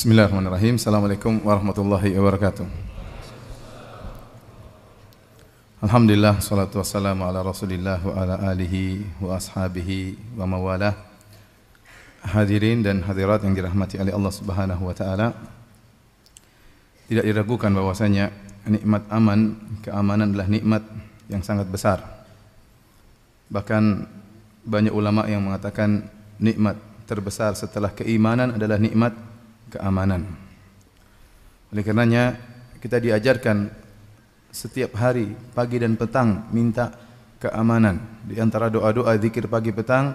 Bismillahirrahmanirrahim. Assalamualaikum warahmatullahi wabarakatuh. Alhamdulillah salatu wassalamu ala Rasulillah wa ala alihi wa ashabihi wa mawalah. Hadirin dan hadirat yang dirahmati oleh Allah Subhanahu wa taala. Tidak diragukan bahwasanya nikmat aman, keamanan adalah nikmat yang sangat besar. Bahkan banyak ulama yang mengatakan nikmat terbesar setelah keimanan adalah nikmat keamanan. Oleh karenanya kita diajarkan setiap hari pagi dan petang minta keamanan. Di antara doa-doa zikir pagi petang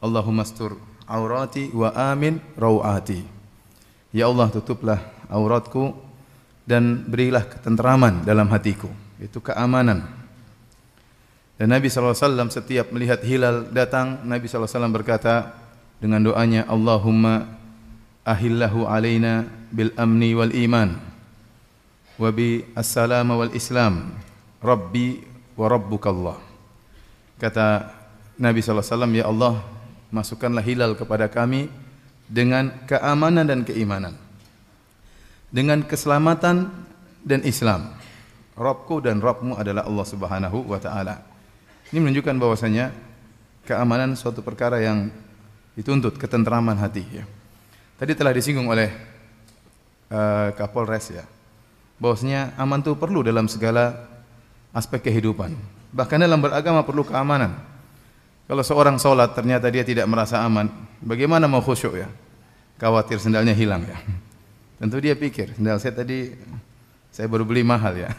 Allahumma astur aurati wa amin rawati. Ya Allah tutuplah auratku dan berilah ketenteraman dalam hatiku. Itu keamanan. Dan Nabi SAW setiap melihat hilal datang, Nabi SAW berkata dengan doanya, Allahumma ahillahu alaina bil amni wal iman. Wa bi assalama wal islam. Rabbi wa rabbukallah. Kata Nabi SAW ya Allah masukkanlah hilal kepada kami dengan keamanan dan keimanan dengan keselamatan dan Islam. Rabbku dan Rabbmu adalah Allah Subhanahu wa taala. Ini menunjukkan bahwasanya keamanan suatu perkara yang dituntut ketenteraman hati ya. Tadi telah disinggung oleh uh, Kapolres ya. Bahwasanya aman itu perlu dalam segala aspek kehidupan. Bahkan dalam beragama perlu keamanan. Kalau seorang sholat ternyata dia tidak merasa aman, bagaimana mau khusyuk ya? Khawatir sendalnya hilang ya. Tentu dia pikir, sendal saya tadi saya baru beli mahal ya.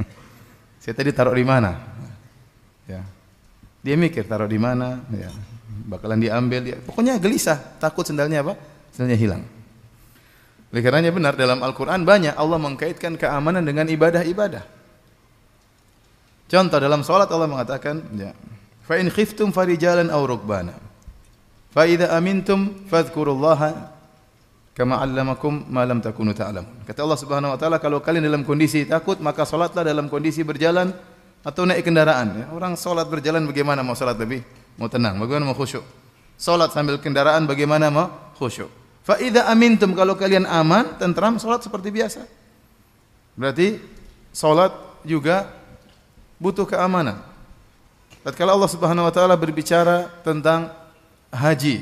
saya tadi taruh di mana? Ya. Dia mikir taruh di mana, ya. Bakalan diambil dia. Pokoknya gelisah, takut sendalnya apa? Sendalnya hilang. Oleh karenanya benar dalam Al-Quran banyak Allah mengkaitkan keamanan dengan ibadah-ibadah. Contoh dalam solat Allah mengatakan, ya, fa in khiftum farijalan aw rukbana. Fa idza amintum fadhkurullaha kama 'allamakum ma lam takunu ta'lamun. Kata Allah Subhanahu wa taala kalau kalian dalam kondisi takut maka salatlah dalam kondisi berjalan atau naik kendaraan ya. Orang salat berjalan bagaimana mau salat lebih mau tenang, bagaimana mau khusyuk. Salat sambil kendaraan bagaimana mau khusyuk. Fa idza amintum kalau kalian aman, tentram, salat seperti biasa. Berarti salat juga butuh keamanan. Tatkala Allah Subhanahu wa taala berbicara tentang haji,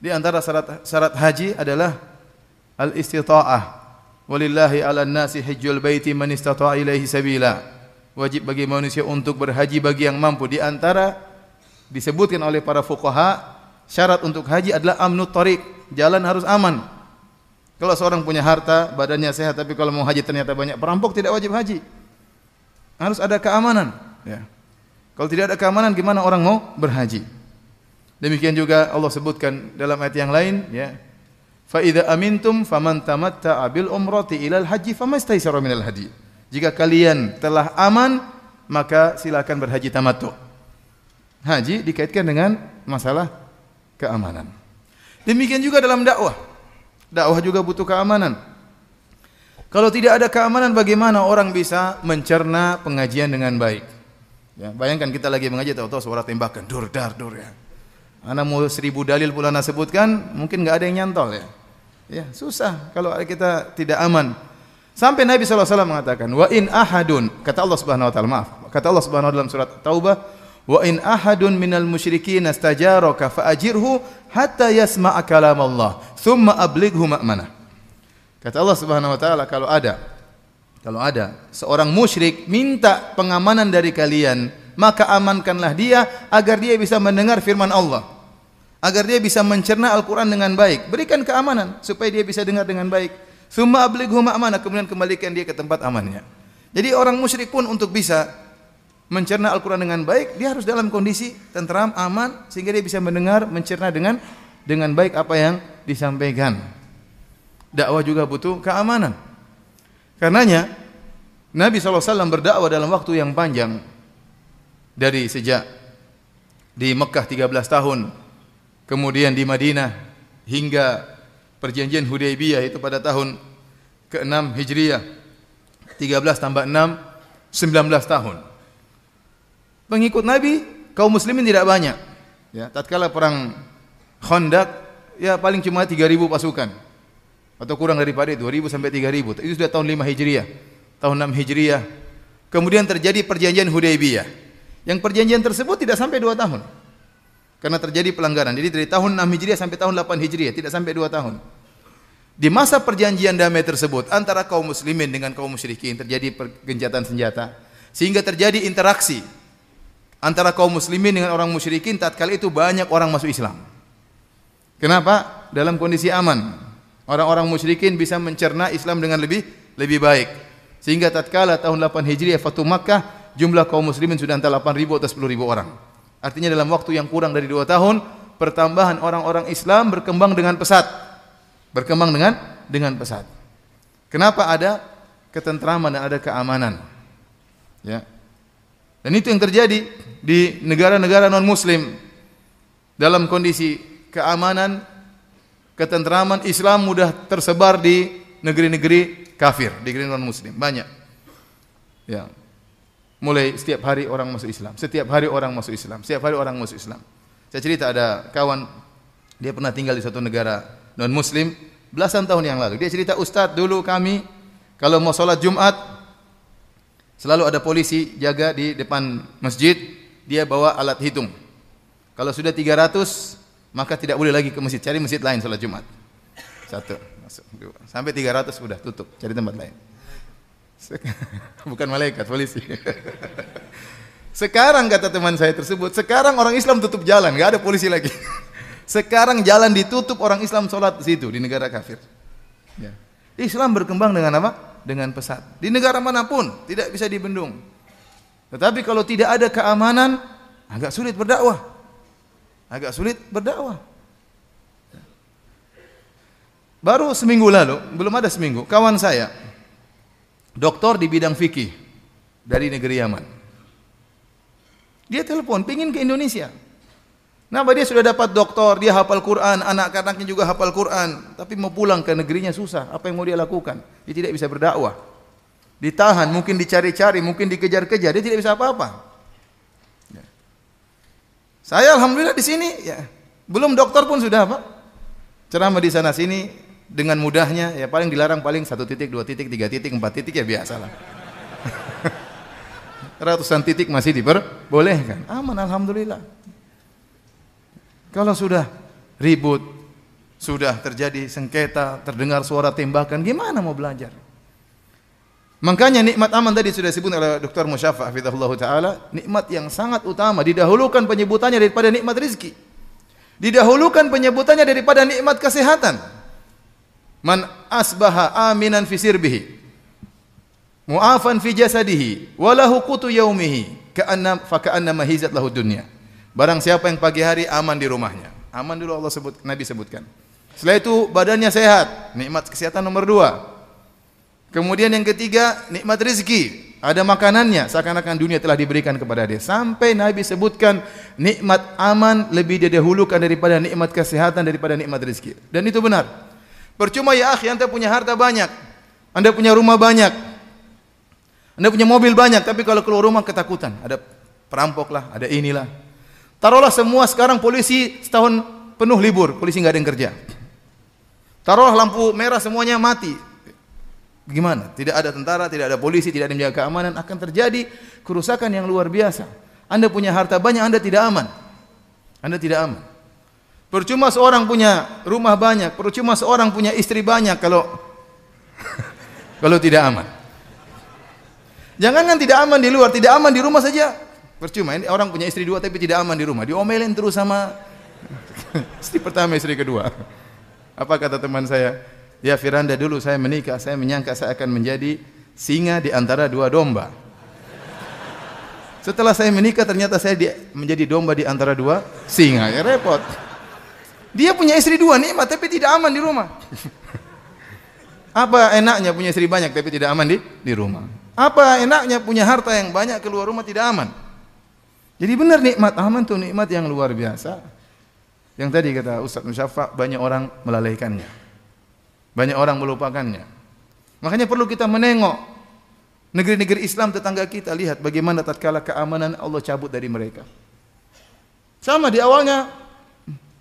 di antara syarat syarat haji adalah al-istita'ah. Walillahi 'alan nasi hajjul baiti man istata'a ilaihi sabila. Wajib bagi manusia untuk berhaji bagi yang mampu. Di antara disebutkan oleh para fuqaha syarat untuk haji adalah amnut tariq, jalan harus aman. Kalau seorang punya harta, badannya sehat, tapi kalau mau haji ternyata banyak perampok, tidak wajib haji. Harus ada keamanan. Ya. Kalau tidak ada keamanan, gimana orang mau berhaji? Demikian juga Allah sebutkan dalam ayat yang lain, ya. Fa idza amintum faman tamatta'a bil umrati ilal haji famastaysara minal hadi. Jika kalian telah aman, maka silakan berhaji tamattu. Haji dikaitkan dengan masalah keamanan. Demikian juga dalam dakwah. Dakwah juga butuh keamanan. Kalau tidak ada keamanan bagaimana orang bisa mencerna pengajian dengan baik? Ya, bayangkan kita lagi mengaji tahu-tahu suara tembakan dur dar dur ya. Ana mau seribu dalil pula ana sebutkan, mungkin enggak ada yang nyantol ya. Ya, susah kalau kita tidak aman. Sampai Nabi SAW mengatakan, "Wa in ahadun," kata Allah Subhanahu wa taala, maaf. Kata Allah Subhanahu wa taala dalam surat Taubah, Wa in ahadun minal musyrikin astajaraka faajirhu hatta yasma'a kalam Allah, thumma ablighu ma'manah. Kata Allah Subhanahu wa taala kalau ada kalau ada seorang musyrik minta pengamanan dari kalian, maka amankanlah dia agar dia bisa mendengar firman Allah. Agar dia bisa mencerna Al-Quran dengan baik. Berikan keamanan supaya dia bisa dengar dengan baik. Summa ablighu ma'manah, kemudian kembalikan dia ke tempat amannya. Jadi orang musyrik pun untuk bisa mencerna Al-Quran dengan baik, dia harus dalam kondisi tentram, aman, sehingga dia bisa mendengar, mencerna dengan dengan baik apa yang disampaikan. Dakwah juga butuh keamanan. Karenanya Nabi SAW berdakwah dalam waktu yang panjang dari sejak di Mekah 13 tahun, kemudian di Madinah hingga perjanjian Hudaybiyah itu pada tahun ke-6 Hijriah. 13 tambah 6 19 tahun pengikut Nabi kaum muslimin tidak banyak. Ya, tatkala perang Khandaq ya paling cuma 3000 pasukan. atau kurang daripada itu 2000 sampai 3000 itu sudah tahun 5 Hijriah tahun 6 Hijriah. Kemudian terjadi perjanjian Hudaybiyah. Yang perjanjian tersebut tidak sampai 2 tahun. Karena terjadi pelanggaran. Jadi dari tahun 6 Hijriah sampai tahun 8 Hijriah tidak sampai 2 tahun. Di masa perjanjian damai tersebut antara kaum muslimin dengan kaum musyrikin terjadi pergencatan senjata. Sehingga terjadi interaksi antara kaum muslimin dengan orang musyrikin tatkala itu banyak orang masuk Islam kenapa dalam kondisi aman Orang-orang musyrikin bisa mencerna Islam dengan lebih lebih baik. Sehingga tatkala tahun 8 Hijriah Fatu Makkah, jumlah kaum muslimin sudah antara 8.000 atau 10.000 orang. Artinya dalam waktu yang kurang dari 2 tahun, pertambahan orang-orang Islam berkembang dengan pesat. Berkembang dengan dengan pesat. Kenapa ada ketentraman dan ada keamanan? Ya. Dan itu yang terjadi di negara-negara non muslim dalam kondisi keamanan ketentraman Islam mudah tersebar di negeri-negeri kafir, di negeri non muslim, banyak. Ya. Mulai setiap hari orang masuk Islam, setiap hari orang masuk Islam, setiap hari orang masuk Islam. Saya cerita ada kawan dia pernah tinggal di suatu negara non muslim belasan tahun yang lalu. Dia cerita, "Ustadz, dulu kami kalau mau sholat Jumat selalu ada polisi jaga di depan masjid, dia bawa alat hitung. Kalau sudah 300 maka tidak boleh lagi ke masjid, cari masjid lain salat Jumat. Satu, masuk, dua, sampai 300 sudah tutup, cari tempat lain. Bukan malaikat, polisi. Sekarang kata teman saya tersebut, sekarang orang Islam tutup jalan, nggak ada polisi lagi. Sekarang jalan ditutup orang Islam sholat di situ di negara kafir. Ya. Islam berkembang dengan apa? Dengan pesat. Di negara mana pun tidak bisa dibendung. Tetapi kalau tidak ada keamanan, agak sulit berdakwah agak sulit berdakwah. Baru seminggu lalu, belum ada seminggu, kawan saya, doktor di bidang fikih dari negeri Yaman. Dia telepon, pingin ke Indonesia. Nah, dia sudah dapat doktor, dia hafal Quran, anak-anaknya juga hafal Quran, tapi mau pulang ke negerinya susah. Apa yang mau dia lakukan? Dia tidak bisa berdakwah. Ditahan, mungkin dicari-cari, mungkin dikejar-kejar, dia tidak bisa apa-apa. Saya alhamdulillah di sini ya. Belum dokter pun sudah apa? Ceramah di sana sini dengan mudahnya ya paling dilarang paling satu titik, dua titik, tiga titik, empat titik ya biasa lah. Ratusan titik masih diperbolehkan. Aman alhamdulillah. Kalau sudah ribut, sudah terjadi sengketa, terdengar suara tembakan, gimana mau belajar? Makanya nikmat aman tadi sudah disebut oleh Dr. Musyafa hafizahullah taala, nikmat yang sangat utama didahulukan penyebutannya daripada nikmat rizki. Didahulukan penyebutannya daripada nikmat kesehatan. Man asbaha aminan fi sirbihi mu'afan fi jasadihi wa lahu qutu yaumihi ka'anna fa ka'anna mahizat lahu dunya. Barang siapa yang pagi hari aman di rumahnya. Aman dulu Allah sebut Nabi sebutkan. Setelah itu badannya sehat, nikmat kesehatan nomor dua. Kemudian yang ketiga, nikmat rezeki. Ada makanannya, seakan-akan dunia telah diberikan kepada dia. Sampai Nabi sebutkan nikmat aman lebih didahulukan daripada nikmat kesehatan daripada nikmat rezeki. Dan itu benar. Percuma ya akhi, anda punya harta banyak. Anda punya rumah banyak. Anda punya mobil banyak, tapi kalau keluar rumah ketakutan. Ada perampok lah, ada inilah. Taruhlah semua sekarang polisi setahun penuh libur, polisi nggak ada yang kerja. Taruhlah lampu merah semuanya mati, Gimana? Tidak ada tentara, tidak ada polisi, tidak ada menjaga keamanan, akan terjadi kerusakan yang luar biasa. Anda punya harta banyak, Anda tidak aman. Anda tidak aman. Percuma seorang punya rumah banyak, percuma seorang punya istri banyak kalau kalau tidak aman. Jangan kan tidak aman di luar, tidak aman di rumah saja. Percuma ini orang punya istri dua tapi tidak aman di rumah, diomelin terus sama istri pertama, istri kedua. Apa kata teman saya? Ya Firanda dulu saya menikah, saya menyangka saya akan menjadi singa di antara dua domba. Setelah saya menikah ternyata saya di, menjadi domba di antara dua singa. Ya repot. Dia punya istri dua nikmat tapi tidak aman di rumah. Apa enaknya punya istri banyak tapi tidak aman di di rumah? Apa enaknya punya harta yang banyak keluar rumah tidak aman? Jadi benar nikmat aman itu nikmat yang luar biasa. Yang tadi kata Ustaz Musyafa banyak orang melalaikannya. Banyak orang melupakannya. Makanya perlu kita menengok negeri-negeri Islam tetangga kita lihat bagaimana tatkala keamanan Allah cabut dari mereka. Sama di awalnya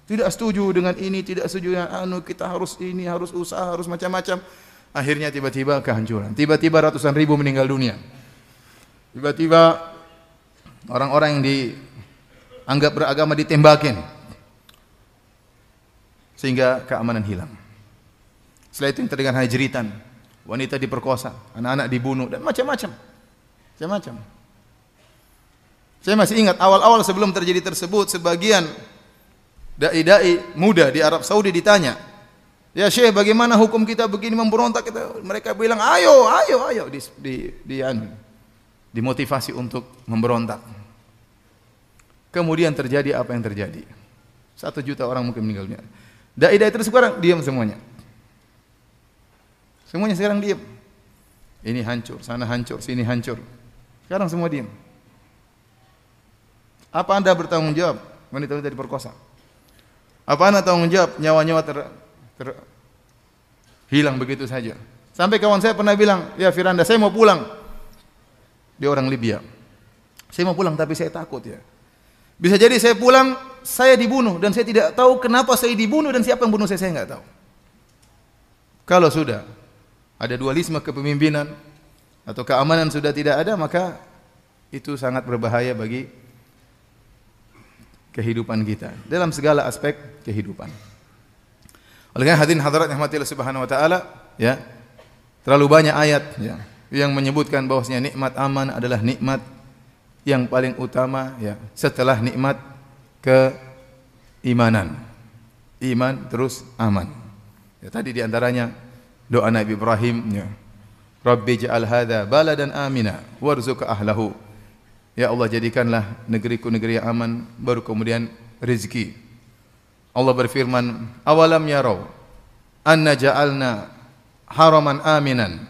Tidak setuju dengan ini, tidak setuju dengan anu, kita harus ini, harus usaha, harus macam-macam. Akhirnya tiba-tiba kehancuran. Tiba-tiba ratusan ribu meninggal dunia. Tiba-tiba orang-orang yang dianggap beragama ditembakin. Sehingga keamanan hilang. Setelah itu terdengar hanya jeritan. Wanita diperkosa, anak-anak dibunuh dan macam-macam. Macam-macam. Saya masih ingat awal-awal sebelum terjadi tersebut sebagian dai-dai muda di Arab Saudi ditanya, "Ya Syekh, bagaimana hukum kita begini memberontak?" Kita, mereka bilang, "Ayo, ayo, ayo." Di, di, di anu, dimotivasi untuk memberontak. Kemudian terjadi apa yang terjadi. Satu juta orang mungkin meninggal dunia. Dai-dai terus sekarang diam semuanya. Semuanya sekarang diam. Ini hancur, sana hancur, sini hancur. Sekarang semua diam. Apa Anda bertanggung jawab wanita-wanita diperkosa? Apa anda tanggung jawab nyawa-nyawa ter, ter, hilang begitu saja? Sampai kawan saya pernah bilang, ya Firanda, saya mau pulang. Dia orang Libya. Saya mau pulang tapi saya takut ya. Bisa jadi saya pulang, saya dibunuh dan saya tidak tahu kenapa saya dibunuh dan siapa yang bunuh saya, saya nggak tahu. Kalau sudah ada dualisme kepemimpinan atau keamanan sudah tidak ada, maka itu sangat berbahaya bagi kehidupan kita dalam segala aspek kehidupan. Oleh karena hadirin hadirat yang Allah Subhanahu wa taala, ya. Terlalu banyak ayat ya yang menyebutkan bahwasanya nikmat aman adalah nikmat yang paling utama ya setelah nikmat keimanan. Iman terus aman. Ya, tadi di antaranya doa Nabi Ibrahim ya. Rabbi ja'al hadza baladan amina warzuq ahlahu Ya Allah jadikanlah negeriku negeri yang aman baru kemudian rezeki. Allah berfirman, "Awalam yarau anna ja'alna haraman aminan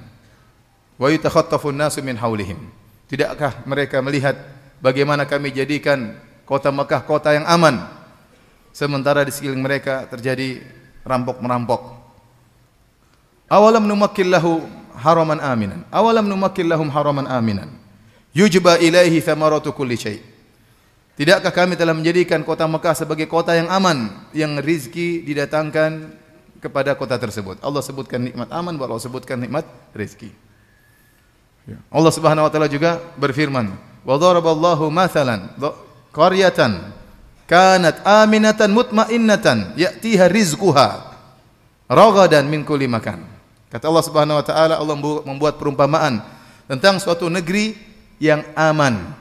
wa yatakhattafu an-nasu min haulihim." Tidakkah mereka melihat bagaimana kami jadikan kota Mekah kota yang aman sementara di sekeliling mereka terjadi rampok-merampok. Awalam numakkil lahu haraman aminan. Awalam numakkil lahum haraman aminan yujba ilaihi thamaratu kulli syai. Tidakkah kami telah menjadikan kota Mekah sebagai kota yang aman yang rizki didatangkan kepada kota tersebut. Allah sebutkan nikmat aman, Allah sebutkan nikmat rizki. Ya. Allah Subhanahu wa taala juga berfirman, "Wa daraballahu mathalan qaryatan kanat aminatan mutmainnatan ya'tiha rizquha ragadan min kulli makan." Kata Allah Subhanahu wa taala, Allah membuat perumpamaan tentang suatu negeri yang aman,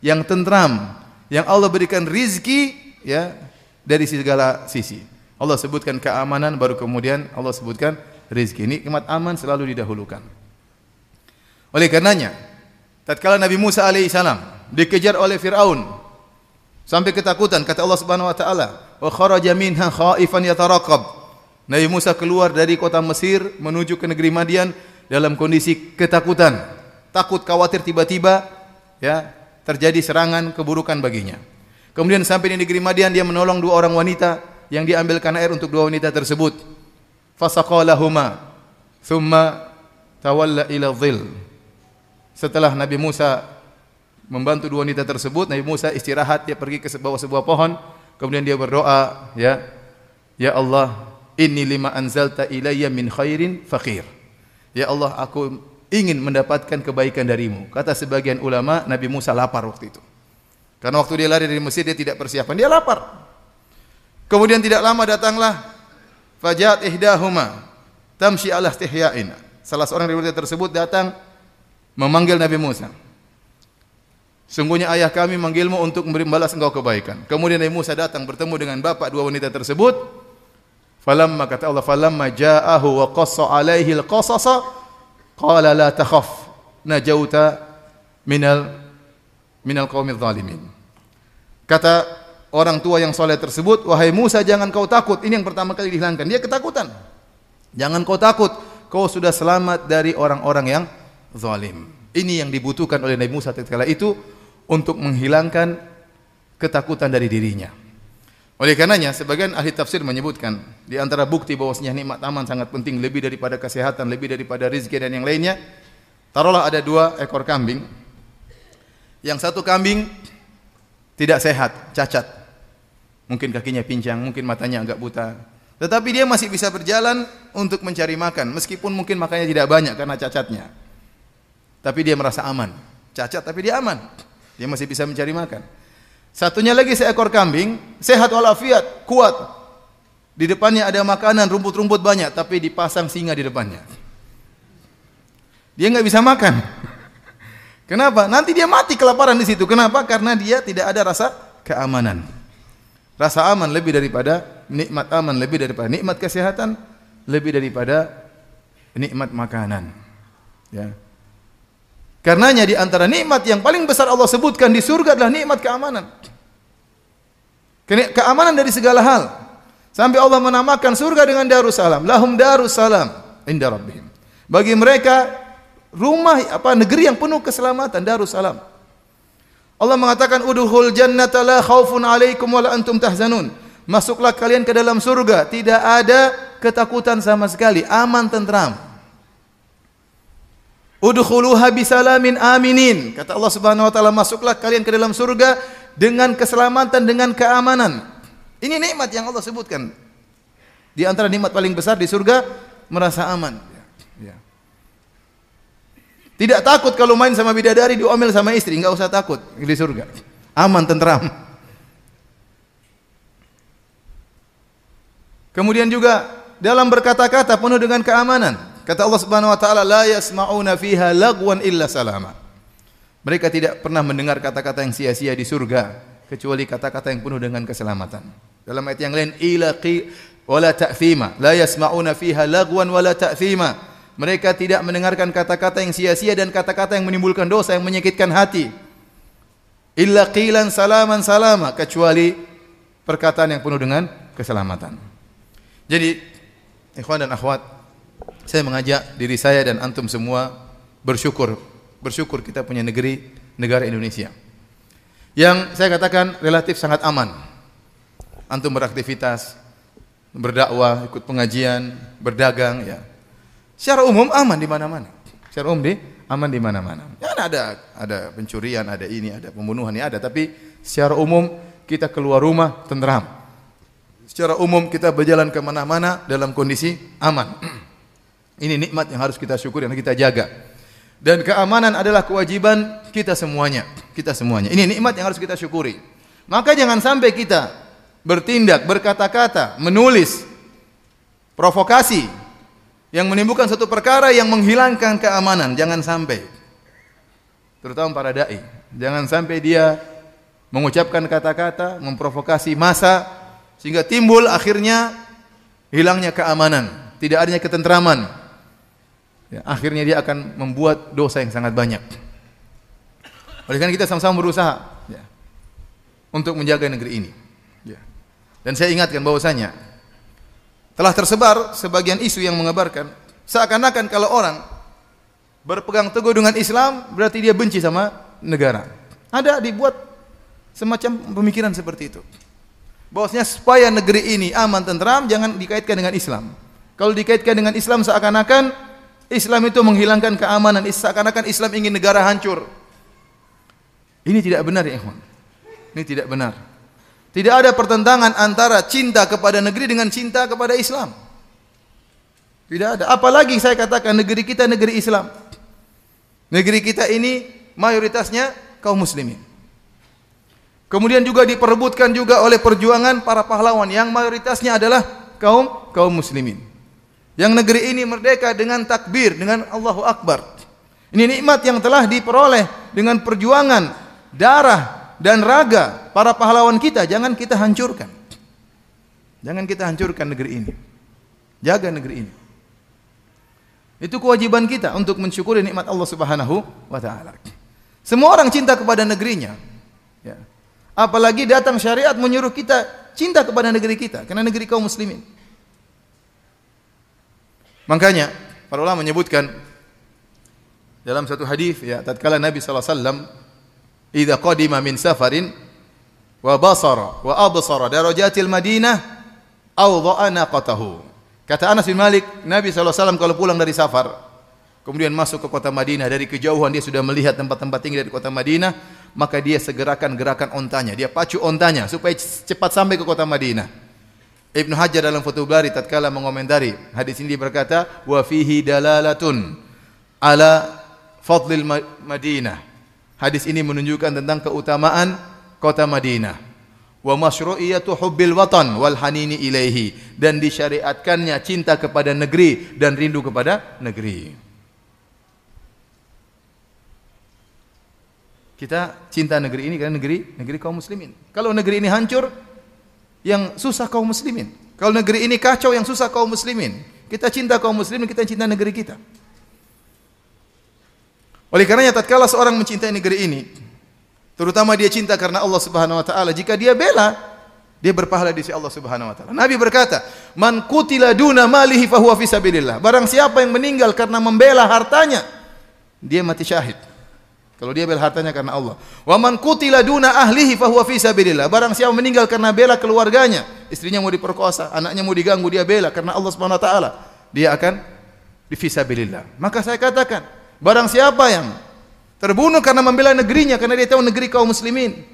yang tentram, yang Allah berikan rizki ya dari segala sisi. Allah sebutkan keamanan baru kemudian Allah sebutkan rizki. Nikmat aman selalu didahulukan. Oleh karenanya, tatkala Nabi Musa alaihissalam dikejar oleh Firaun sampai ketakutan kata Allah Subhanahu wa taala, "Wa kharaja minha khaifan yataraqab." Nabi Musa keluar dari kota Mesir menuju ke negeri Madian dalam kondisi ketakutan takut khawatir tiba-tiba ya terjadi serangan keburukan baginya. Kemudian sampai di negeri Madian dia menolong dua orang wanita yang diambilkan air untuk dua wanita tersebut. Fasaqalahuma thumma tawalla ila dhil. Setelah Nabi Musa membantu dua wanita tersebut, Nabi Musa istirahat, dia pergi ke bawah sebuah pohon, kemudian dia berdoa, ya, ya Allah, inni lima anzalta ilayya min khairin fakir. Ya Allah, aku ingin mendapatkan kebaikan darimu. Kata sebagian ulama, Nabi Musa lapar waktu itu. Karena waktu dia lari dari Mesir dia tidak persiapan, dia lapar. Kemudian tidak lama datanglah fajat ihdahuma tamshi ala istihya'in. Salah seorang dari tersebut datang memanggil Nabi Musa. Sungguhnya ayah kami manggilmu untuk memberi balas engkau kebaikan. Kemudian Nabi Musa datang bertemu dengan bapak dua wanita tersebut. Falamma kata Allah, falamma ja'ahu wa qassa alaihi al-qasasa Qala la takhaf najauta minal minal qaumil zalimin. Kata orang tua yang soleh tersebut, wahai Musa jangan kau takut. Ini yang pertama kali dihilangkan. Dia ketakutan. Jangan kau takut. Kau sudah selamat dari orang-orang yang zalim. Ini yang dibutuhkan oleh Nabi Musa ketika itu untuk menghilangkan ketakutan dari dirinya. Oleh karenanya, sebagian ahli tafsir menyebutkan di antara bukti bahwasanya nikmat aman sangat penting lebih daripada kesehatan, lebih daripada rezeki dan yang lainnya. Taruhlah ada dua ekor kambing. Yang satu kambing tidak sehat, cacat. mungkin kakinya pincang, mungkin matanya agak buta. Tetapi dia masih bisa berjalan untuk mencari makan, meskipun mungkin makannya tidak banyak karena cacatnya. Tapi dia merasa aman. Cacat tapi dia aman. Dia masih bisa mencari makan. Satunya lagi seekor kambing, sehat walafiat, kuat. Di depannya ada makanan, rumput-rumput banyak, tapi dipasang singa di depannya. Dia nggak bisa makan. Kenapa? Nanti dia mati kelaparan di situ. Kenapa? Karena dia tidak ada rasa keamanan. Rasa aman lebih daripada nikmat aman, lebih daripada nikmat kesehatan, lebih daripada nikmat makanan. Ya. Karenanya di antara nikmat yang paling besar Allah sebutkan di surga adalah nikmat keamanan. Keamanan dari segala hal. Sampai Allah menamakan surga dengan Darussalam. Lahum Darussalam inda rabbihim. Bagi mereka rumah apa negeri yang penuh keselamatan Darussalam. Allah mengatakan udhul jannata la khaufun alaikum wala antum tahzanun. Masuklah kalian ke dalam surga, tidak ada ketakutan sama sekali, aman tentram. Udkhuluha bisalamin aminin. Kata Allah Subhanahu wa taala, masuklah kalian ke dalam surga dengan keselamatan, dengan keamanan. Ini nikmat yang Allah sebutkan. Di antara nikmat paling besar di surga merasa aman. Tidak takut kalau main sama bidadari diomel sama istri, enggak usah takut di surga. Aman tentram. Kemudian juga dalam berkata-kata penuh dengan keamanan. Kata Allah Subhanahu wa taala, "La yasma'una fiha lagwan illa salama." Mereka tidak pernah mendengar kata-kata yang sia-sia di surga kecuali kata-kata yang penuh dengan keselamatan. Dalam ayat yang lain, "Ilaqi wala ta'thima." La yasma'una fiha lagwan wala ta'thima. Mereka tidak mendengarkan kata-kata yang sia-sia dan kata-kata yang menimbulkan dosa yang menyakitkan hati. Illa qilan salaman salama kecuali perkataan yang penuh dengan keselamatan. Jadi, ikhwan dan akhwat, saya mengajak diri saya dan antum semua bersyukur, bersyukur kita punya negeri negara Indonesia. Yang saya katakan relatif sangat aman. Antum beraktivitas, berdakwah, ikut pengajian, berdagang ya Secara umum aman di mana-mana. Secara umum di aman di mana-mana. Ya ada ada pencurian, ada ini, ada pembunuhan ya ada, tapi secara umum kita keluar rumah tenteram. Secara umum kita berjalan ke mana-mana dalam kondisi aman. Ini nikmat yang harus kita syukuri dan kita jaga. Dan keamanan adalah kewajiban kita semuanya, kita semuanya. Ini nikmat yang harus kita syukuri. Maka jangan sampai kita bertindak, berkata-kata, menulis provokasi yang menimbulkan satu perkara yang menghilangkan keamanan, jangan sampai. Terutama para dai, jangan sampai dia mengucapkan kata-kata memprovokasi masa sehingga timbul akhirnya hilangnya keamanan, tidak adanya ketentraman. Ya, akhirnya dia akan membuat dosa yang sangat banyak. Oleh karena kita sama-sama berusaha ya, untuk menjaga negeri ini. Ya. Dan saya ingatkan bahwasanya telah tersebar sebagian isu yang mengabarkan seakan-akan kalau orang berpegang teguh dengan Islam berarti dia benci sama negara. Ada dibuat semacam pemikiran seperti itu. Bahwasanya supaya negeri ini aman tentram jangan dikaitkan dengan Islam. Kalau dikaitkan dengan Islam seakan-akan Islam itu menghilangkan keamanan, seakan-akan Islam ingin negara hancur. Ini tidak benar ya ikhwan. Ini tidak benar. Tidak ada pertentangan antara cinta kepada negeri dengan cinta kepada Islam. Tidak ada. Apalagi saya katakan negeri kita negeri Islam. Negeri kita ini mayoritasnya kaum muslimin. Kemudian juga diperebutkan juga oleh perjuangan para pahlawan yang mayoritasnya adalah kaum kaum muslimin. Yang negeri ini merdeka dengan takbir, dengan Allahu Akbar. Ini nikmat yang telah diperoleh dengan perjuangan darah dan raga para pahlawan kita jangan kita hancurkan. Jangan kita hancurkan negeri ini. Jaga negeri ini. Itu kewajiban kita untuk mensyukuri nikmat Allah Subhanahu wa taala. Semua orang cinta kepada negerinya. Ya. Apalagi datang syariat menyuruh kita cinta kepada negeri kita, karena negeri kaum muslimin. Makanya para ulama menyebutkan dalam satu hadis ya tatkala Nabi sallallahu alaihi wasallam idza qadima min safarin wa basara wa absara darajatil Madinah awdha'a naqatahu. Kata Anas bin Malik, Nabi SAW kalau pulang dari safar, kemudian masuk ke kota Madinah dari kejauhan dia sudah melihat tempat-tempat tinggi dari kota Madinah, maka dia segerakan gerakan ontanya. Dia pacu ontanya supaya cepat sampai ke kota Madinah. Ibnu Hajar dalam Fathul Bari tatkala mengomentari hadis ini berkata wa fihi dalalatun ala fadlil Madinah. Hadis ini menunjukkan tentang keutamaan kota Madinah. Wa masyru'iyatu hubbil watan wal hanini ilaihi dan disyariatkannya cinta kepada negeri dan rindu kepada negeri. Kita cinta negeri ini karena negeri negeri kaum muslimin. Kalau negeri ini hancur, yang susah kaum muslimin. Kalau negeri ini kacau, yang susah kaum muslimin. Kita cinta kaum muslimin, kita cinta negeri kita. Oleh karenanya tatkala seorang mencintai negeri ini, terutama dia cinta karena Allah Subhanahu wa taala, jika dia bela, dia berpahala di sisi Allah Subhanahu wa taala. Nabi berkata, "Man qutila duna malihi fahuwa fi sabilillah." Barang siapa yang meninggal karena membela hartanya, dia mati syahid. Kalau dia bela hartanya karena Allah. Wa man qutila duna ahlihi huwa fi sabilillah. Barang siapa meninggal karena bela keluarganya, istrinya mau diperkosa, anaknya mau diganggu, dia bela karena Allah Subhanahu wa taala, dia akan di fisabilillah. Maka saya katakan, barang siapa yang terbunuh karena membela negerinya karena dia tahu negeri kaum muslimin.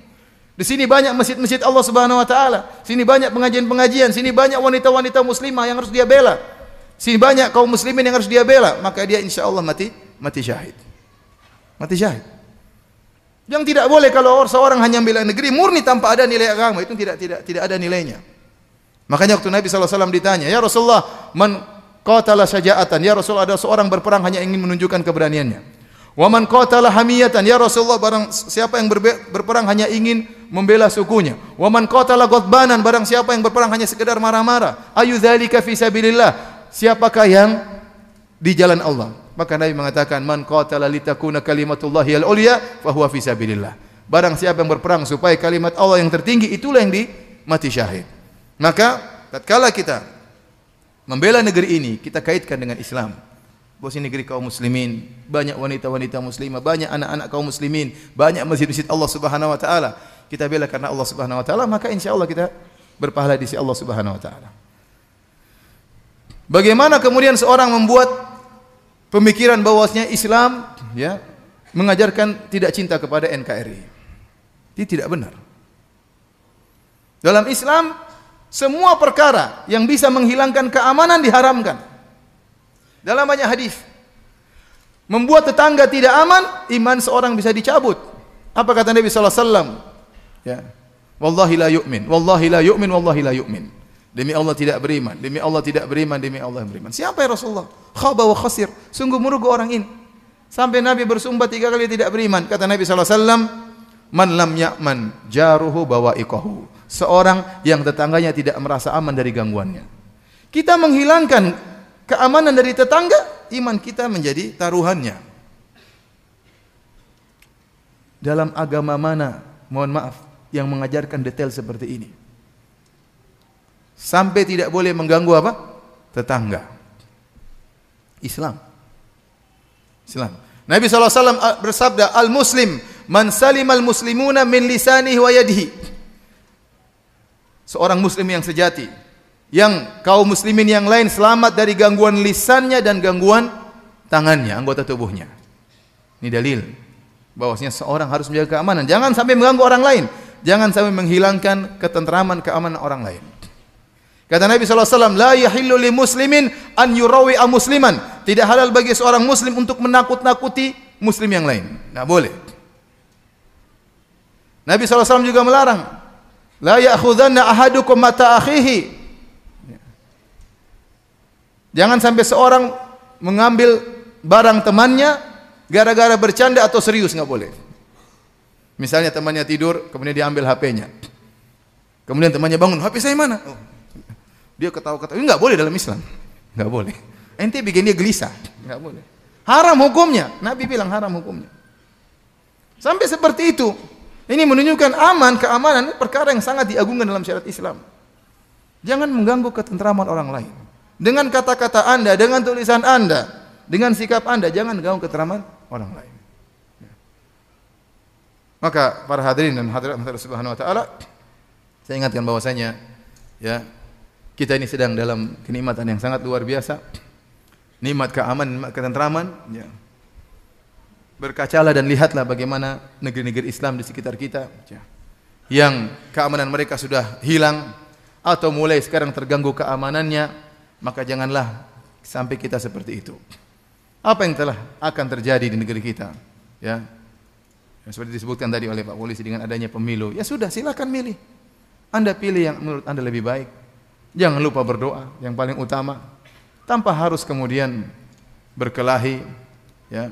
Di sini banyak masjid-masjid Allah Subhanahu wa taala. Sini banyak pengajian-pengajian, sini banyak wanita-wanita muslimah yang harus dia bela. Sini banyak kaum muslimin yang harus dia bela, maka dia insya Allah mati mati syahid. Mati syahid. Yang tidak boleh kalau seorang hanya bela negeri murni tanpa ada nilai agama itu tidak tidak tidak ada nilainya. Makanya waktu Nabi SAW ditanya, Ya Rasulullah, man qatala syaja'atan. Ya Rasulullah ada seorang berperang hanya ingin menunjukkan keberaniannya. Wa man qatala hamiyatan. Ya Rasulullah barang siapa yang berperang hanya ingin membela sukunya. Wa man qatala ghadbanan. Barang siapa yang berperang hanya sekedar marah-marah. Ayu dzalika fi sabilillah. Siapakah yang di jalan Allah? Maka Nabi mengatakan man qatala litakuna kalimatullahi al-ulya fa huwa fi sabilillah. Barang siapa yang berperang supaya kalimat Allah yang tertinggi itulah yang di mati syahid. Maka tatkala kita membela negeri ini, kita kaitkan dengan Islam. Bos ini negeri kaum muslimin, banyak wanita-wanita muslimah, banyak anak-anak kaum muslimin, banyak masjid-masjid Allah Subhanahu wa taala. Kita bela karena Allah Subhanahu wa taala, maka insyaallah kita berpahala di sisi Allah Subhanahu wa taala. Bagaimana kemudian seorang membuat pemikiran bahwasanya Islam ya mengajarkan tidak cinta kepada NKRI. Ini tidak benar. Dalam Islam semua perkara yang bisa menghilangkan keamanan diharamkan. Dalam banyak hadis membuat tetangga tidak aman, iman seorang bisa dicabut. Apa kata Nabi sallallahu alaihi wasallam? Ya. Wallahi la yu'min, wallahi la yu'min, wallahi la yu'min. Demi Allah tidak beriman, demi Allah tidak beriman, demi Allah yang beriman. Siapa ya Rasulullah? Khaba wa khasir. Sungguh merugi orang ini. Sampai Nabi bersumpah tiga kali tidak beriman. Kata Nabi SAW, Man lam ya'man jaruhu bawa'iqahu. Seorang yang tetangganya tidak merasa aman dari gangguannya. Kita menghilangkan keamanan dari tetangga, iman kita menjadi taruhannya. Dalam agama mana, mohon maaf, yang mengajarkan detail seperti ini? Sampai tidak boleh mengganggu apa? tetangga. Islam. Islam. Nabi SAW bersabda, Al-Muslim, man al muslimuna min lisanihi wa yadihi. Seorang muslim yang sejati. Yang kaum muslimin yang lain selamat dari gangguan lisannya dan gangguan tangannya, anggota tubuhnya. Ini dalil bahwasanya seorang harus menjaga keamanan. Jangan sampai mengganggu orang lain. Jangan sampai menghilangkan ketentraman, keamanan orang lain. Kata Nabi SAW, La yahillu li muslimin an yurawi a musliman. Tidak halal bagi seorang muslim untuk menakut-nakuti muslim yang lain. Tidak boleh. Nabi SAW juga melarang. La ya'khudhanna ahadukum mata akhihi. Jangan sampai seorang mengambil barang temannya gara-gara bercanda atau serius nggak boleh. Misalnya temannya tidur, kemudian diambil HP-nya. Kemudian temannya bangun, HP saya mana? Oh, dia ketawa-ketawa. Ini enggak boleh dalam Islam. Enggak boleh. Ente bikin dia gelisah. Enggak boleh. Haram hukumnya. Nabi bilang haram hukumnya. Sampai seperti itu. Ini menunjukkan aman, keamanan ini perkara yang sangat diagungkan dalam syariat Islam. Jangan mengganggu ketentraman orang lain. Dengan kata-kata Anda, dengan tulisan Anda, dengan sikap Anda, jangan mengganggu ketentraman orang lain. Maka para hadirin dan hadirat Allah Subhanahu wa taala, saya ingatkan bahwasanya ya kita ini sedang dalam kenikmatan yang sangat luar biasa. Nikmat keamanan, nikmat ketentraman. Ya. Berkacalah dan lihatlah bagaimana negeri-negeri Islam di sekitar kita yang keamanan mereka sudah hilang atau mulai sekarang terganggu keamanannya, maka janganlah sampai kita seperti itu. Apa yang telah akan terjadi di negeri kita? Ya. Yang seperti disebutkan tadi oleh Pak Polisi dengan adanya pemilu. Ya sudah, silakan milih. Anda pilih yang menurut Anda lebih baik. Jangan lupa berdoa yang paling utama tanpa harus kemudian berkelahi ya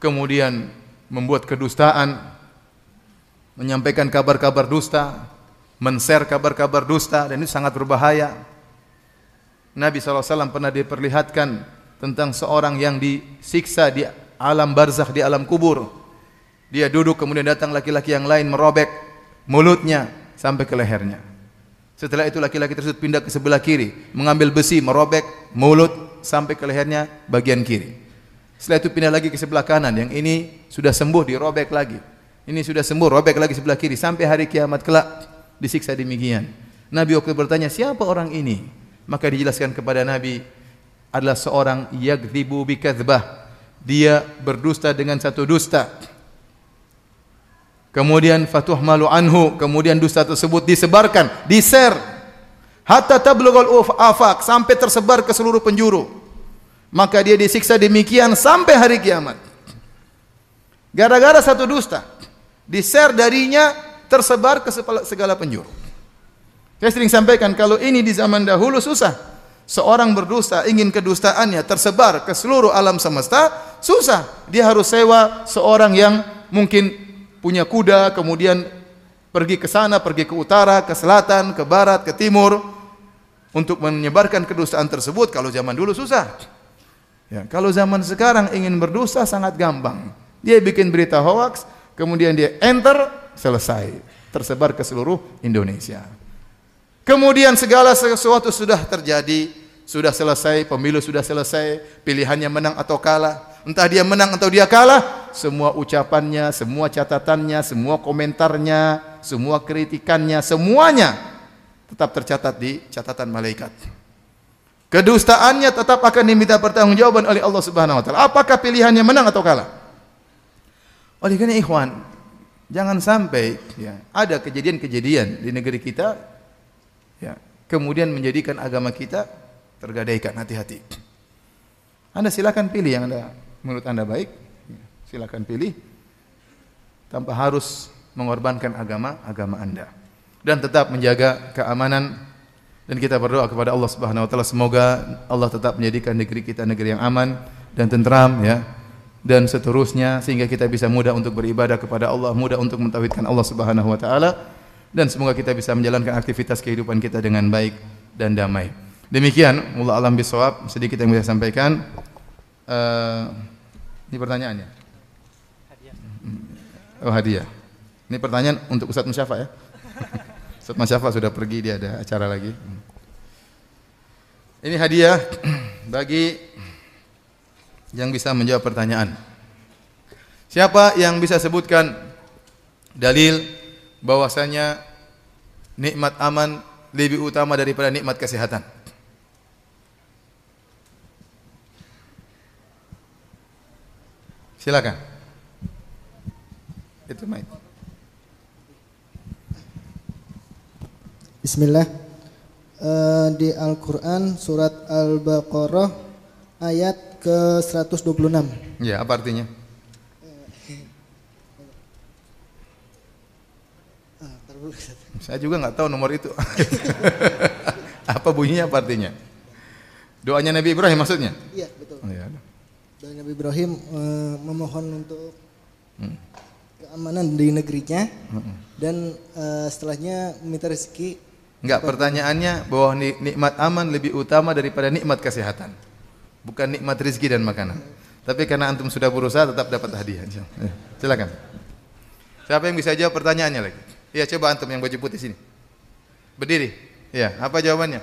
kemudian membuat kedustaan, menyampaikan kabar-kabar dusta, men-share kabar-kabar dusta dan itu sangat berbahaya. Nabi SAW pernah diperlihatkan tentang seorang yang disiksa di alam barzakh di alam kubur. Dia duduk kemudian datang laki-laki yang lain merobek mulutnya sampai ke lehernya. Setelah itu laki-laki tersebut pindah ke sebelah kiri, mengambil besi merobek mulut sampai ke lehernya bagian kiri. Setelah itu pindah lagi ke sebelah kanan. Yang ini sudah sembuh dirobek lagi. Ini sudah sembuh, robek lagi sebelah kiri sampai hari kiamat kelak disiksa demikian. Nabi waktu bertanya, "Siapa orang ini?" Maka dijelaskan kepada Nabi adalah seorang yagdzibu bikadzbah. Dia berdusta dengan satu dusta. Kemudian fatuh malu anhu, kemudian dusta tersebut disebarkan, di-share hatta tablughul afaq sampai tersebar ke seluruh penjuru maka dia disiksa demikian sampai hari kiamat. Gara-gara satu dusta, di-share darinya tersebar ke segala penjuru. Saya sering sampaikan kalau ini di zaman dahulu susah. Seorang berdusta ingin kedustaannya tersebar ke seluruh alam semesta, susah. Dia harus sewa seorang yang mungkin punya kuda, kemudian pergi ke sana, pergi ke utara, ke selatan, ke barat, ke timur untuk menyebarkan kedustaan tersebut kalau zaman dulu susah. Ya, kalau zaman sekarang ingin berdosa sangat gampang. Dia bikin berita hoax, kemudian dia enter, selesai. Tersebar ke seluruh Indonesia. Kemudian segala sesuatu sudah terjadi, sudah selesai, pemilu sudah selesai, pilihannya menang atau kalah. Entah dia menang atau dia kalah, semua ucapannya, semua catatannya, semua komentarnya, semua kritikannya, semuanya tetap tercatat di catatan malaikat. Kedustaannya tetap akan diminta pertanggungjawaban oleh Allah Subhanahu wa taala. Apakah pilihannya menang atau kalah? Oleh karena ikhwan, jangan sampai ya, ada kejadian-kejadian di negeri kita ya, kemudian menjadikan agama kita tergadaikan. Hati-hati. Anda silakan pilih yang Anda menurut Anda baik. Silakan pilih tanpa harus mengorbankan agama agama Anda dan tetap menjaga keamanan dan kita berdoa kepada Allah Subhanahu wa taala semoga Allah tetap menjadikan negeri kita negeri yang aman dan tentram ya dan seterusnya sehingga kita bisa mudah untuk beribadah kepada Allah, mudah untuk mentauhidkan Allah Subhanahu wa taala dan semoga kita bisa menjalankan aktivitas kehidupan kita dengan baik dan damai. Demikian Allah alam bisawab sedikit yang bisa sampaikan. Uh, ini pertanyaannya. Oh hadiah. Ini pertanyaan untuk Ustaz Musyafa ya. Ustaz Musyafa sudah pergi dia ada acara lagi. Ini hadiah bagi yang bisa menjawab pertanyaan. Siapa yang bisa sebutkan dalil bahwasanya nikmat aman lebih utama daripada nikmat kesehatan? Silakan. Itu main. Bismillah uh, di Al-Quran surat Al-Baqarah ayat ke 126. Ya, apa artinya? Saya juga nggak tahu nomor itu. apa bunyinya apa artinya? Doanya Nabi Ibrahim maksudnya? Iya, betul. Oh, ya. Doa Nabi Ibrahim uh, memohon untuk hmm. Keamanan di negerinya hmm. dan uh, setelahnya minta rezeki Enggak, pertanyaannya bahwa nikmat aman lebih utama daripada nikmat kesehatan. Bukan nikmat rezeki dan makanan. Tapi karena antum sudah berusaha tetap dapat hadiah. Silakan. Siapa yang bisa jawab pertanyaannya lagi? Iya, coba antum yang baju putih sini. Berdiri. Iya, apa jawabannya?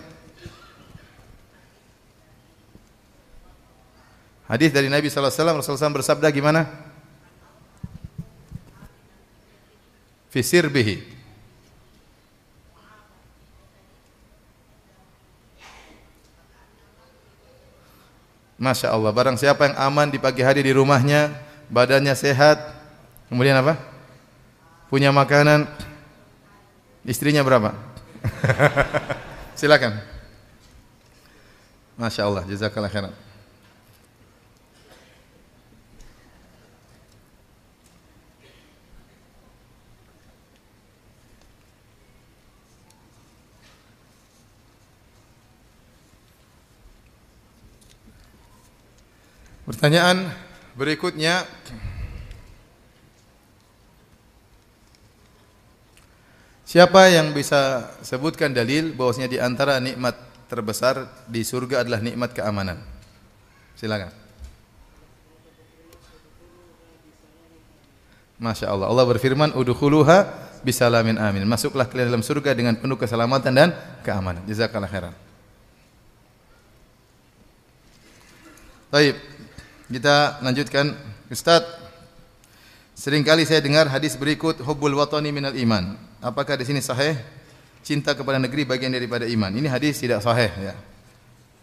Hadis dari Nabi sallallahu alaihi wasallam Rasulullah SAW bersabda gimana? Fisir bihi Masya Allah, barang siapa yang aman di pagi hari di rumahnya, badannya sehat, kemudian apa? Punya makanan. Istrinya berapa? Silakan. Masya Allah, jazakallah khairan. Pertanyaan berikutnya Siapa yang bisa sebutkan dalil bahwasanya di antara nikmat terbesar di surga adalah nikmat keamanan? Silakan. Masya Allah. Allah berfirman, Udukhuluha bisalamin amin. Masuklah kalian dalam surga dengan penuh keselamatan dan keamanan. Jazakallah khairan. Baik. Kita lanjutkan. Ustaz, sering kali saya dengar hadis berikut, Hubbul watani minal iman. Apakah di sini sahih? Cinta kepada negeri bagian daripada iman. Ini hadis tidak sahih ya.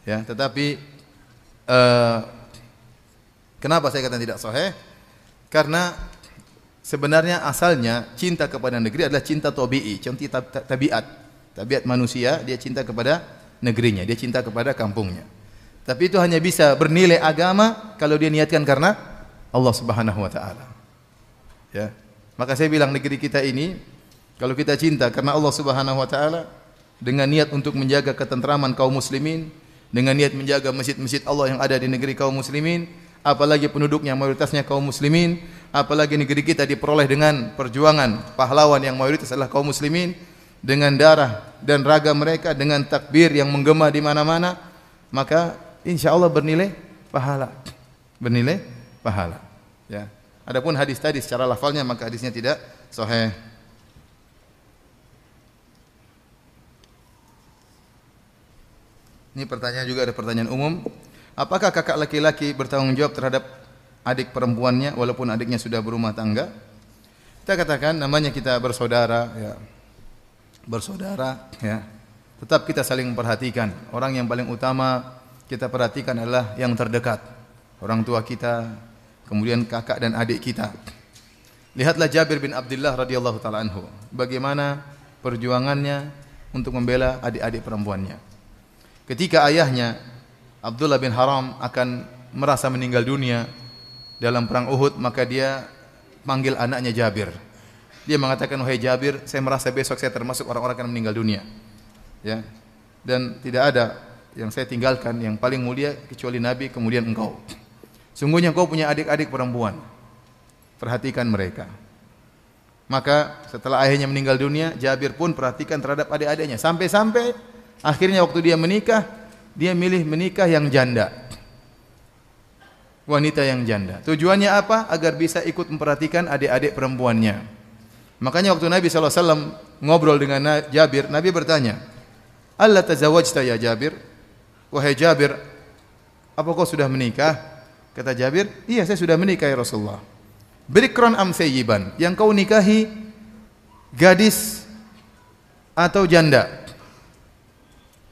Ya, tetapi uh, kenapa saya katakan tidak sahih? Karena sebenarnya asalnya cinta kepada negeri adalah cinta tabi'i, cinta tabiat. Tabiat manusia, dia cinta kepada negerinya, dia cinta kepada kampungnya. Tapi itu hanya bisa bernilai agama kalau dia niatkan karena Allah Subhanahu wa taala. Ya. Maka saya bilang negeri kita ini kalau kita cinta karena Allah Subhanahu wa taala dengan niat untuk menjaga ketentraman kaum muslimin, dengan niat menjaga masjid-masjid Allah yang ada di negeri kaum muslimin, apalagi penduduknya mayoritasnya kaum muslimin, apalagi negeri kita diperoleh dengan perjuangan pahlawan yang mayoritas adalah kaum muslimin dengan darah dan raga mereka dengan takbir yang menggema di mana-mana, maka insya Allah bernilai pahala. Bernilai pahala. Ya. Adapun hadis tadi secara lafalnya maka hadisnya tidak sahih. Ini pertanyaan juga ada pertanyaan umum. Apakah kakak laki-laki bertanggung jawab terhadap adik perempuannya walaupun adiknya sudah berumah tangga? Kita katakan namanya kita bersaudara ya. Bersaudara ya. Tetap kita saling memperhatikan. Orang yang paling utama kita perhatikan adalah yang terdekat. Orang tua kita, kemudian kakak dan adik kita. Lihatlah Jabir bin Abdullah radhiyallahu taala anhu, bagaimana perjuangannya untuk membela adik-adik perempuannya. Ketika ayahnya Abdullah bin Haram akan merasa meninggal dunia dalam perang Uhud, maka dia panggil anaknya Jabir. Dia mengatakan, "Wahai Jabir, saya merasa besok saya termasuk orang-orang yang meninggal dunia." Ya. Dan tidak ada yang saya tinggalkan yang paling mulia kecuali Nabi kemudian engkau. Sungguhnya engkau punya adik-adik perempuan. Perhatikan mereka. Maka setelah ayahnya meninggal dunia, Jabir pun perhatikan terhadap adik-adiknya. Sampai-sampai akhirnya waktu dia menikah, dia milih menikah yang janda. Wanita yang janda. Tujuannya apa? Agar bisa ikut memperhatikan adik-adik perempuannya. Makanya waktu Nabi SAW ngobrol dengan Jabir, Nabi bertanya, Allah tazawajta ya Jabir? Wahai Jabir, apa kau sudah menikah? Kata Jabir, iya saya sudah menikah ya Rasulullah. Bikran am sayyiban, yang kau nikahi gadis atau janda?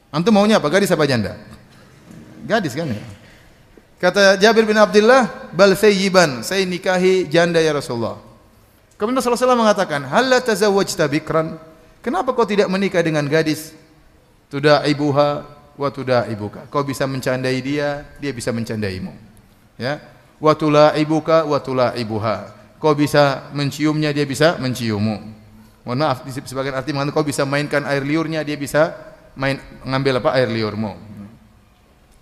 Antum maunya apa? Gadis apa janda? Gadis kan ya? Kata Jabir bin Abdullah, bal sayyiban, saya nikahi janda ya Rasulullah. Kemudian Rasulullah SAW mengatakan, hal la tazawwajta bikran? Kenapa kau tidak menikah dengan gadis? Tudah ibuha wa tudaibuka. Kau bisa mencandai dia, dia bisa mencandaimu. Ya. Wa tulaibuka wa tulaibuha. Kau bisa menciumnya, dia bisa menciummu. Mohon maaf, sebagian arti mengatakan kau bisa mainkan air liurnya, dia bisa main ngambil apa air liurmu.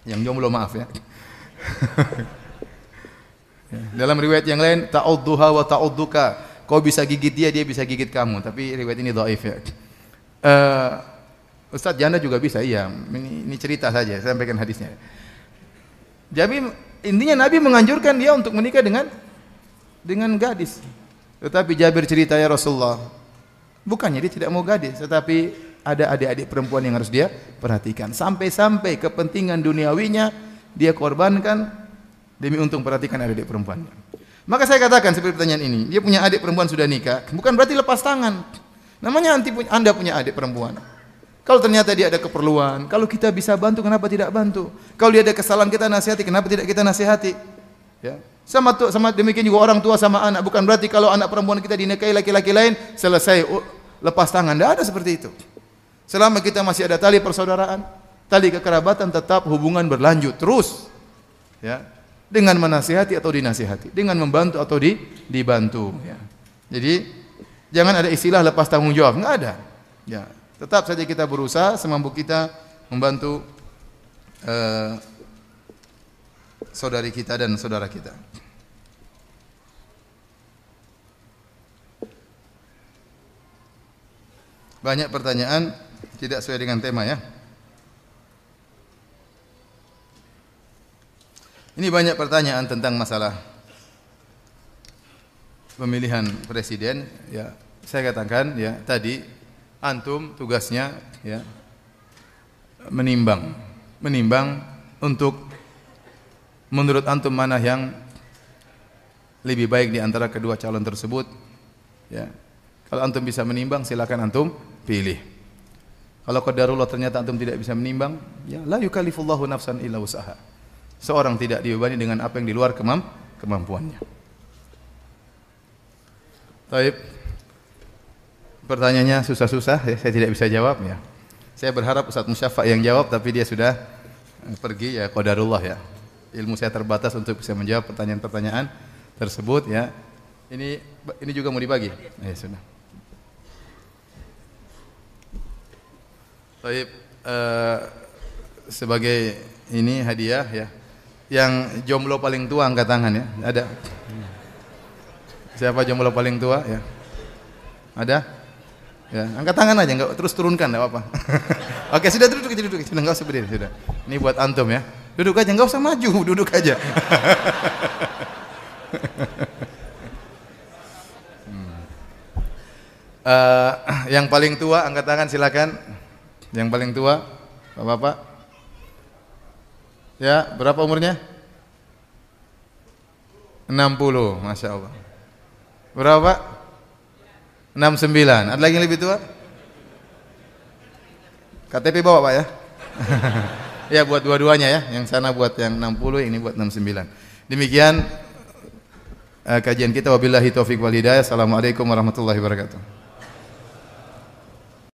Yang jomblo maaf ya. Dalam riwayat yang lain, ta'udduha wa ta'udduka. Kau bisa gigit dia, dia bisa gigit kamu. Tapi riwayat ini dhaif ya. Uh, Ustaz janda juga bisa, iya. Ini, ini cerita saja, saya sampaikan hadisnya. Jadi intinya Nabi menganjurkan dia untuk menikah dengan dengan gadis. Tetapi Jabir cerita ya Rasulullah, bukannya dia tidak mau gadis, tetapi ada adik-adik perempuan yang harus dia perhatikan. Sampai-sampai kepentingan duniawinya dia korbankan demi untuk perhatikan adik-adik perempuannya. Maka saya katakan seperti pertanyaan ini, dia punya adik perempuan sudah nikah, bukan berarti lepas tangan. Namanya anti Anda punya adik perempuan. Kalau ternyata dia ada keperluan, kalau kita bisa bantu kenapa tidak bantu? Kalau dia ada kesalahan kita nasihati, kenapa tidak kita nasihati? Ya. Sama tu, sama demikian juga orang tua sama anak. Bukan berarti kalau anak perempuan kita dinikahi laki-laki lain selesai oh, lepas tangan. Tidak ada seperti itu. Selama kita masih ada tali persaudaraan, tali kekerabatan tetap hubungan berlanjut terus. Ya. Dengan menasihati atau dinasihati, dengan membantu atau di, dibantu, ya. Jadi jangan ada istilah lepas tanggung jawab, enggak ada. Ya, tetap saja kita berusaha semampu kita membantu uh, saudari kita dan saudara kita. Banyak pertanyaan tidak sesuai dengan tema ya. Ini banyak pertanyaan tentang masalah pemilihan presiden ya. Saya katakan ya tadi antum tugasnya ya menimbang menimbang untuk menurut antum mana yang lebih baik di antara kedua calon tersebut ya. Kalau antum bisa menimbang silakan antum pilih. Kalau qadarullah ternyata antum tidak bisa menimbang, ya la yukallifullahu nafsan illa usaha. Seorang tidak dibebani dengan apa yang di luar kemamp kemampuannya. Taib. Pertanyaannya susah-susah, ya, saya tidak bisa jawab ya. Saya berharap Ustaz Musyafa yang jawab tapi dia sudah pergi ya qadarullah ya. Ilmu saya terbatas untuk bisa menjawab pertanyaan-pertanyaan tersebut ya. Ini ini juga mau dibagi. Ya sudah. Baik, uh, sebagai ini hadiah ya yang jomblo paling tua angkat tangan ya. Ada? Siapa jomblo paling tua ya? Ada? Ya, angkat tangan aja enggak terus turunkan enggak apa-apa. Oke, sudah duduk aja duduk. Sudah enggak usah berdiri, sudah. Ini buat antum ya. Duduk aja enggak usah maju, duduk aja. hmm. uh, yang paling tua angkat tangan silakan. Yang paling tua, Bapak-bapak. Ya, berapa umurnya? 60, Masya Allah. Berapa? 69. Ada lagi yang lebih tua? KTP bawa Pak ya? ya buat dua-duanya ya. Yang sana buat yang 60, ini buat 69. Demikian uh, kajian kita wabillahi taufik wal hidayah. Assalamualaikum warahmatullahi wabarakatuh.